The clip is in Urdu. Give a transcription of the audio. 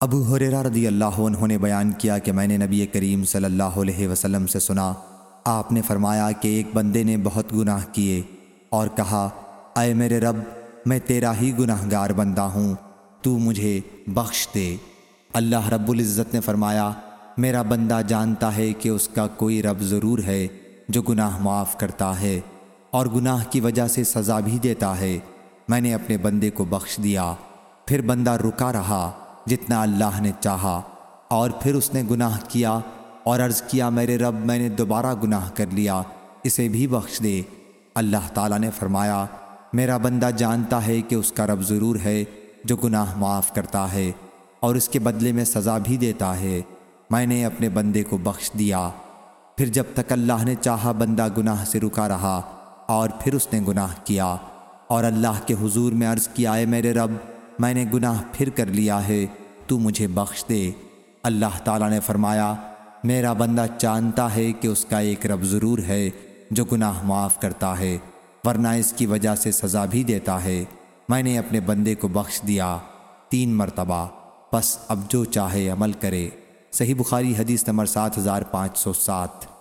ابو حریرہ رضی اللہ عنہ نے بیان کیا کہ میں نے نبی کریم صلی اللہ علیہ وسلم سے سنا، آپ نے فرمایا کہ ایک بندے نے بہت گناہ کیے اور کہا، اے میرے رب، میں تیرا ہی گناہ گار بندہ ہوں، تو مجھے بخش دے۔ اللہ رب العزت نے فرمایا، میرا بندہ جانتا ہے کہ اس کا کوئی رب ضرور ہے جو گناہ معاف کرتا ہے اور گناہ کی وجہ سے سزا بھی دیتا ہے۔ میں نے اپنے بندے کو بخش دیا، پھر بندہ رکا رہا۔ جتنا اللہ نے چاہا، اور پھر اس نے گناہ کیا اور عرض کیا، میرے رب، میں نے دوبارہ گناہ کر لیا، اسے بھی بخش دے۔ اللہ تعالیٰ نے فرمایا، میرا بندہ جانتا ہے کہ اس کا رب ضرور ہے جو گناہ معاف کرتا ہے اور اس کے بدلے میں سزا بھی دیتا ہے۔ میں نے اپنے بندے کو بخش دیا۔ پھر جب تک اللہ نے چاہا، بندہ گناہ سے رکا رہا اور پھر اس نے گناہ کیا۔ اور اللہ کے حضور میں عرض کیا، اے میرے رب، میں نے گناہ پھر کر لیا ہے۔ تو مجھے بخش دے۔ اللہ تعالیٰ نے فرمایا، میرا بندہ جانتا ہے کہ اس کا ایک رب ضرور ہے جو گناہ معاف کرتا ہے، ورنہ اس کی وجہ سے سزا بھی دیتا ہے۔ میں نے اپنے بندے کو بخش دیا۔ تین مرتبہ۔ بس اب جو چاہے عمل کرے۔ صحیح بخاری حدیث نمبر سات ہزار پانچ سو سات۔